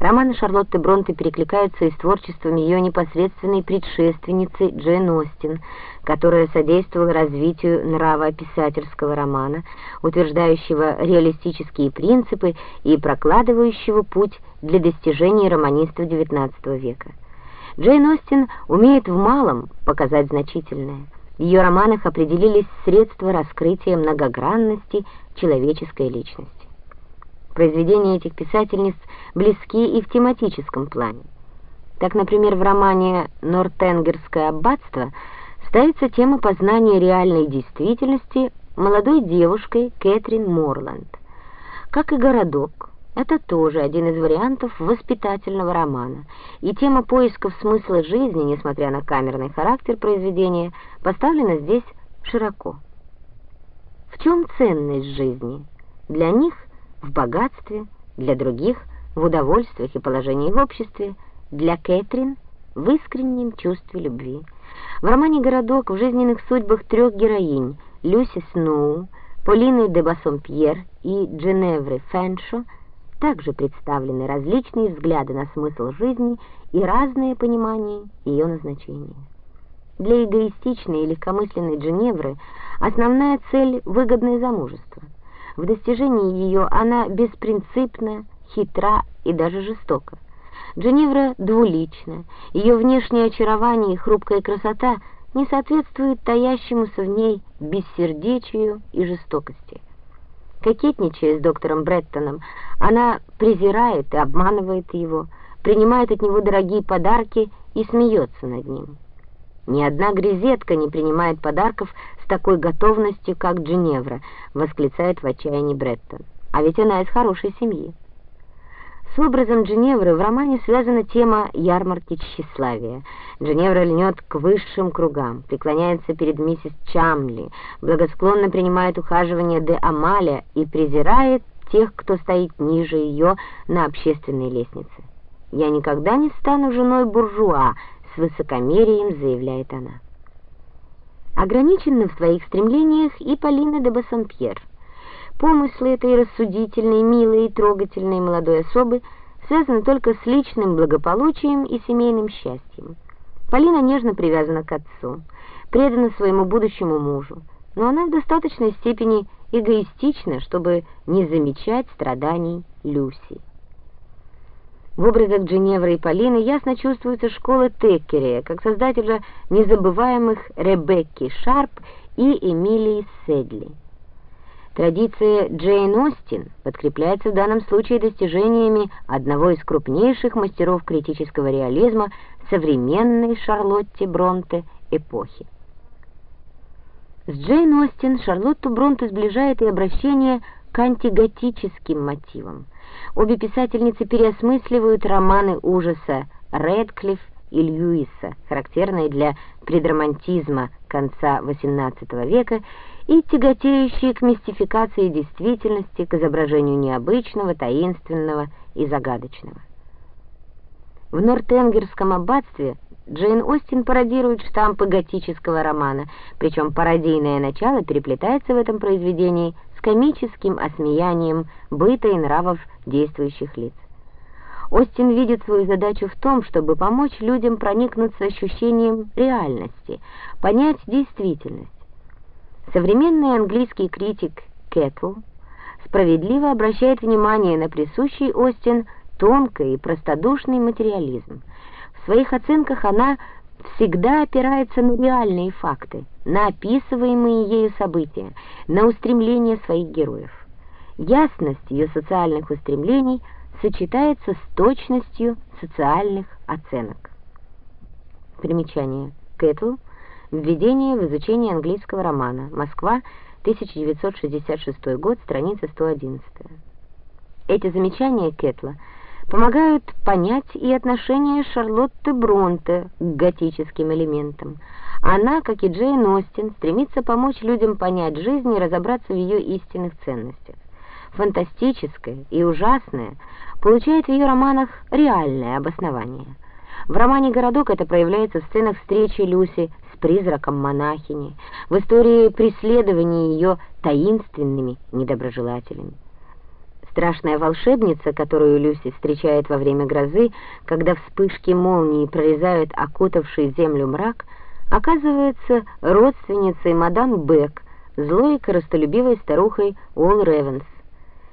Романы Шарлотты Бронте перекликаются и с творчеством ее непосредственной предшественницы Джейн Остин, которая содействовала развитию нравоописательского романа, утверждающего реалистические принципы и прокладывающего путь для достижений романистов XIX века. Джейн Остин умеет в малом показать значительное. В ее романах определились средства раскрытия многогранности человеческой личности. Произведения этих писательниц близки и в тематическом плане. Так, например, в романе «Нортенгерское аббатство» ставится тема познания реальной действительности молодой девушкой Кэтрин Морланд. Как и «Городок», это тоже один из вариантов воспитательного романа, и тема поисков смысла жизни, несмотря на камерный характер произведения, поставлена здесь широко. В чем ценность жизни? Для них в богатстве, для других в удовольствиях и положении в обществе, для Кэтрин в искреннем чувстве любви. В романе «Городок» в жизненных судьбах трех героинь Люси Сноу, Полины де Бассомпьер и Дженевры Фэншо также представлены различные взгляды на смысл жизни и разное понимание ее назначения. Для эгоистичной и легкомысленной Дженевры основная цель — выгодное замужество — в достижении ее она беспринципна, хитра и даже жестока. Дженевра двулична, ее внешнее очарование и хрупкая красота не соответствуют таящемуся в ней бессердечию и жестокости. Кокетничая с доктором Бреттоном, она презирает и обманывает его, принимает от него дорогие подарки и смеется над ним. Ни одна грезетка не принимает подарков такой готовностью, как Джиневра, восклицает в отчаянии Бреттон. А ведь она из хорошей семьи. С образом Джиневры в романе связана тема ярмарки тщеславия. Джиневра льнет к высшим кругам, преклоняется перед миссис Чамли, благосклонно принимает ухаживание де Амаля и презирает тех, кто стоит ниже ее на общественной лестнице. «Я никогда не стану женой буржуа», с высокомерием заявляет она. Ограничена в своих стремлениях и Полина де Бассампьер. Помыслы этой рассудительной, милой и трогательной молодой особы связаны только с личным благополучием и семейным счастьем. Полина нежно привязана к отцу, предана своему будущему мужу, но она в достаточной степени эгоистична, чтобы не замечать страданий Люси. В образах Дженевры и Полины ясно чувствуется школа Теккерея, как создателя незабываемых Ребекки Шарп и Эмилии Седли. Традиция Джейн Остин подкрепляется в данном случае достижениями одного из крупнейших мастеров критического реализма современной Шарлотте Бронте эпохи. С Джейн Остин Шарлотту Бронте сближает и обращение к антиготическим мотивам – Обе писательницы переосмысливают романы ужаса Рэдклифф и Льюиса, характерные для предромантизма конца XVIII века и тяготеющие к мистификации действительности, к изображению необычного, таинственного и загадочного. В Нортенгерском аббатстве Джейн Остин пародирует штампы готического романа, причем пародийное начало переплетается в этом произведении комическим осмеянием быта и нравов действующих лиц. Остин видит свою задачу в том, чтобы помочь людям проникнуться ощущением реальности, понять действительность. Современный английский критик Кэтл справедливо обращает внимание на присущий Остин тонкий и простодушный материализм. В своих оценках она всегда опирается на реальные факты, на описываемые ею события, на устремления своих героев. Ясность ее социальных устремлений сочетается с точностью социальных оценок. Примечание. Кэтл. Введение в изучение английского романа. Москва, 1966 год, страница 111. Эти замечания Кэтла – помогают понять и отношение Шарлотты Бронте к готическим элементам. Она, как и Джейн Остин, стремится помочь людям понять жизнь и разобраться в ее истинных ценностях. Фантастическое и ужасное получает в ее романах реальное обоснование. В романе «Городок» это проявляется в сценах встречи Люси с призраком монахини, в истории преследования ее таинственными недоброжелателями. Страшная волшебница, которую Люси встречает во время грозы, когда вспышки молнии прорезают окутавший землю мрак, оказывается родственницей мадам Бек, злой и коростолюбивой старухой Уолл Ревенс.